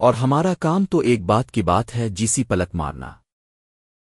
اور ہمارا کام تو ایک بات کی بات ہے جیسی پلک مارنا۔